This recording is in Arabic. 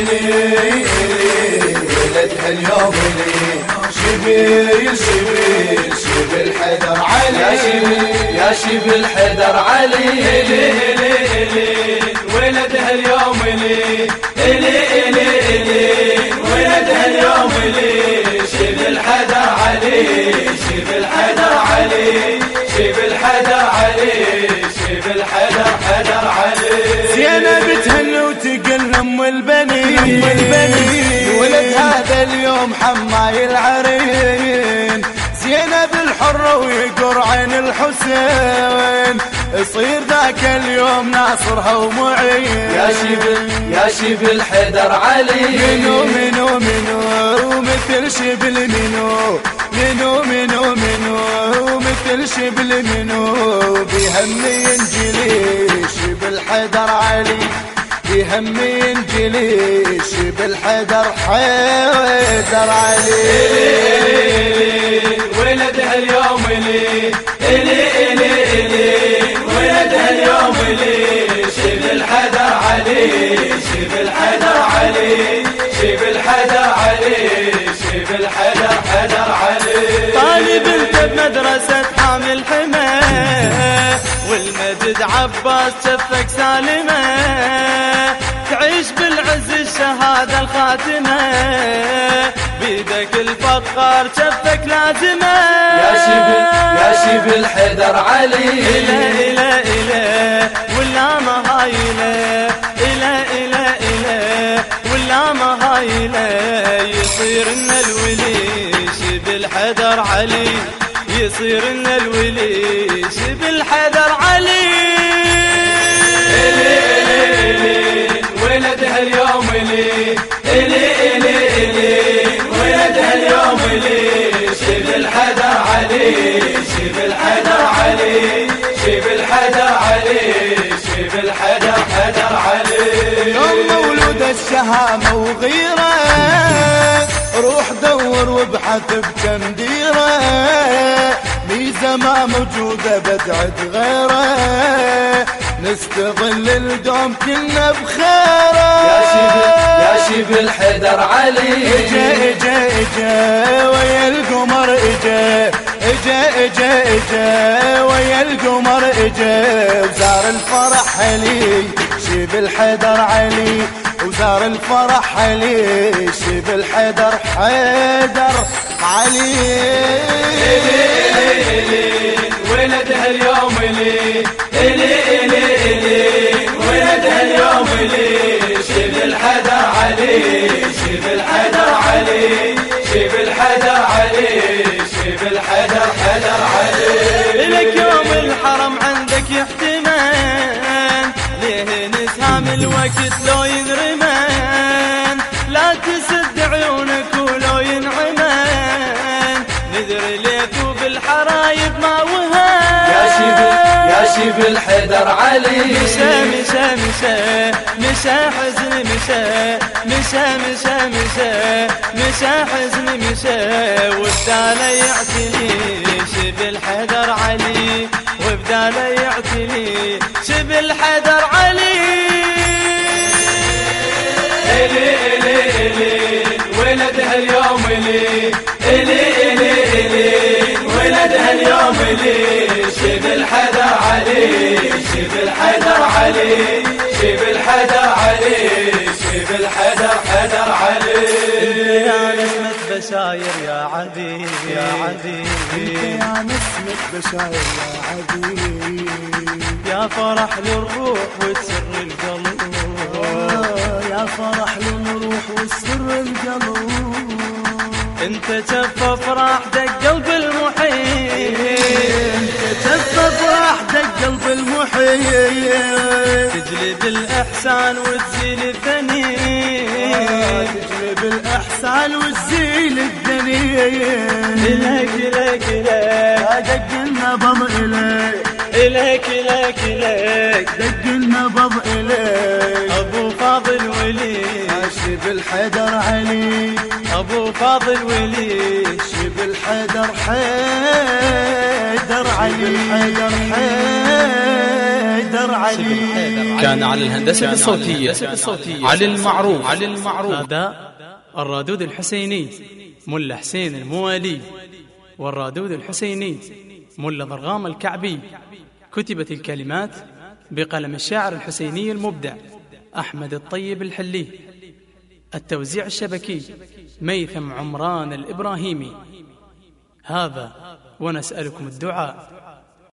إلي ولدها اليوم إلي شبيل شبيل شبيل حيدر علي يا شبيل يا شبيل حيدر علي إلي إلي إلي ولدها اليوم إلي إلي إلي إلي ولدها اليوم إلي شبيل حيدر علي شبيل حيدر علي شبيل حيدر علي شبيل حيدر حيدر علي زينب تهنى وتقل ولد هذا اليوم حماي العرين زينب الحرة ويقر عين الحسين. يصير ذاك اليوم ناصرها ومعين يا شبل يا شبل حيدر علي. منو منو منو؟ مثل شبل منو منو منو منو؟ مثل شبل منو بهم ينجلي شبل حيدر علي. بهم ينجلي شبل حيدر علي. ولدها اليوم لي إلي إلي إلي ولدها اليوم لي شبل حيدر علي شبل حيدر علي. شبل حيدر علي شبل حيدر حيدر علي. طالب والمجد عباس شفك سالمة تعيش بالعز الشهادة الخاتمة. بيدك الفخار شفك لازمة. يا شبل يا شبل حيدر علي. إلى إلى إلى ولا ما هايلة إلى إلى إلى ولا ما هايلة يصير إن الولي شبل حدر علي. يصير إن الولي شبل حيدر علي ولدها اليوم لي إلي. إلي إلي ولدها اليوم لي شبل حيدر علي شبل حيدر علي. شبل حيدر علي شبل حيدر حيدر علي. يوم مولود الشهامة وغيرة روح دور وابحث بكم ديرة ما موجودة بدعت غيره. نستغل الدوم كنا بخيره. يا شبل يا شبل حيدر علي. إجا إجا إجا ويا القمر إجا. إجا إجا إجا ويا القمر إجا. وزار الفرح علي شبل حيدر علي. وزار الفرح علي شيب الحدر حيدر علي. يحتمن ليه نسهام الوقت لو ينرمن لا تسد عيونك ولو ينعمن نذر ليك وبالحرايب ما وهن يا شيب يا شيب الحدر علي. مشى مشى مشى. مشى حزن مشى. مشى مشى مشى. مشى حزن مشى. وبداله يعتني شبل حيدر علي. وبداله يعتني شبل حيدر علي. إلي إلي إلي إلي. إلي إلي شبل حيدر علي شبل حيدر علي شبل حيدر بشاير يا عدي يا عدي. يا نسمة بشاير يا عدي يا فرح للروح وتسر القلب يا فرح للروح والسر القلب انت جف فرح دق قلب المحيط. تسبب وحدك قلب المحيط. تجلب الاحسان وتزيل الذنين تجلب الإحسان والزين الدنيا إليك إليك إليك دق النبض إليك إليك إليك إليك دق النبض إليك أبو فاضل ولي شبل حيدر علي أبو فاضل ولي شبل حيدر حيدر علي حيدر حيدر علي كان على الهندسة الصوتية. علي المعروف. علي المعروف أداء الرادود الحسيني. ملا حسين الموالي والرادود الحسيني ملا ضرغام الكعبي. كتبت الكلمات بقلم الشاعر الحسيني المبدع أحمد الطيب الحلي. التوزيع الشبكي ميثم عمران الإبراهيمي. هذا ونسألكم الدعاء.